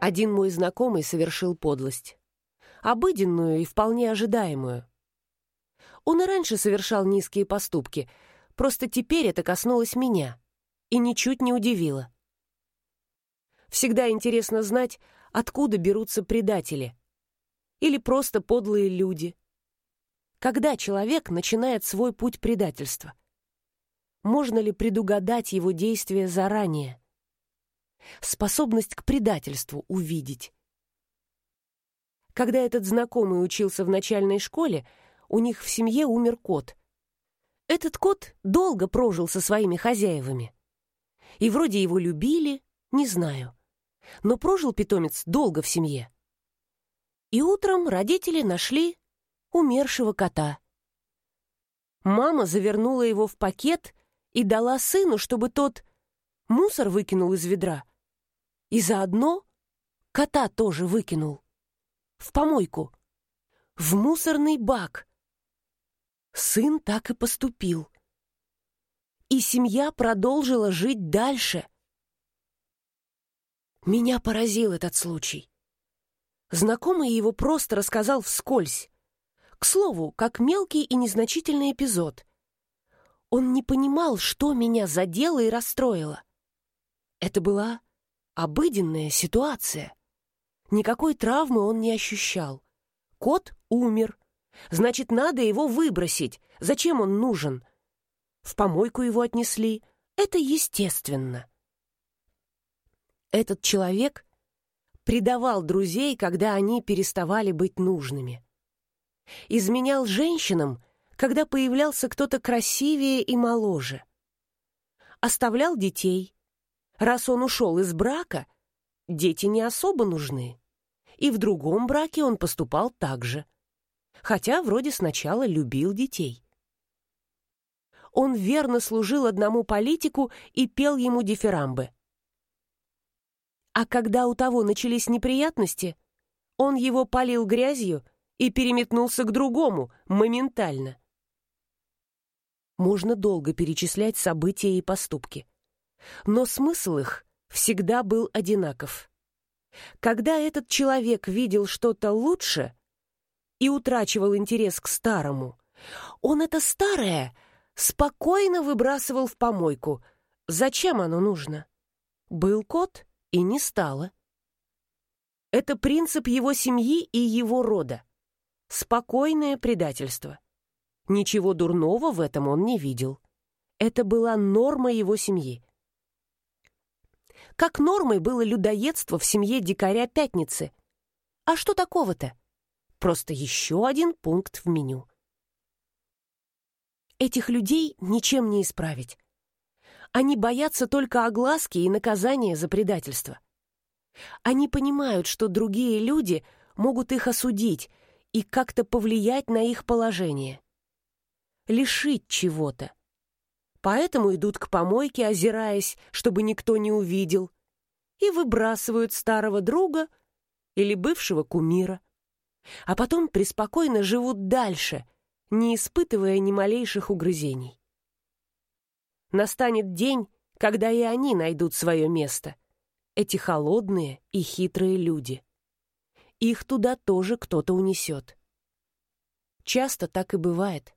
Один мой знакомый совершил подлость. Обыденную и вполне ожидаемую. Он и раньше совершал низкие поступки, просто теперь это коснулось меня и ничуть не удивило. Всегда интересно знать, откуда берутся предатели. Или просто подлые люди. Когда человек начинает свой путь предательства? Можно ли предугадать его действия заранее? Способность к предательству увидеть. Когда этот знакомый учился в начальной школе, у них в семье умер кот. Этот кот долго прожил со своими хозяевами. И вроде его любили, не знаю но прожил питомец долго в семье. И утром родители нашли умершего кота. Мама завернула его в пакет и дала сыну, чтобы тот мусор выкинул из ведра. И заодно кота тоже выкинул. В помойку. В мусорный бак. Сын так и поступил. И семья продолжила жить дальше — меня поразил этот случай. Знакомый его просто рассказал вскользь. К слову, как мелкий и незначительный эпизод. Он не понимал, что меня задело и расстроило. Это была обыденная ситуация. Никакой травмы он не ощущал. Кот умер. Значит, надо его выбросить. Зачем он нужен? В помойку его отнесли. Это естественно. Этот человек предавал друзей, когда они переставали быть нужными. Изменял женщинам, когда появлялся кто-то красивее и моложе. Оставлял детей. Раз он ушел из брака, дети не особо нужны. И в другом браке он поступал так же. Хотя вроде сначала любил детей. Он верно служил одному политику и пел ему дифирамбы. А когда у того начались неприятности, он его полил грязью и переметнулся к другому моментально. Можно долго перечислять события и поступки. Но смысл их всегда был одинаков. Когда этот человек видел что-то лучше и утрачивал интерес к старому, он это старое спокойно выбрасывал в помойку. Зачем оно нужно? Был кот, и не стало. Это принцип его семьи и его рода. Спокойное предательство. Ничего дурного в этом он не видел. Это была норма его семьи. Как нормой было людоедство в семье дикаря Пятницы. А что такого-то? Просто еще один пункт в меню. Этих людей ничем не исправить. Они боятся только огласки и наказания за предательство. Они понимают, что другие люди могут их осудить и как-то повлиять на их положение. Лишить чего-то. Поэтому идут к помойке, озираясь, чтобы никто не увидел, и выбрасывают старого друга или бывшего кумира. А потом преспокойно живут дальше, не испытывая ни малейших угрызений. Настанет день, когда и они найдут свое место. Эти холодные и хитрые люди. Их туда тоже кто-то унесет. Часто так и бывает.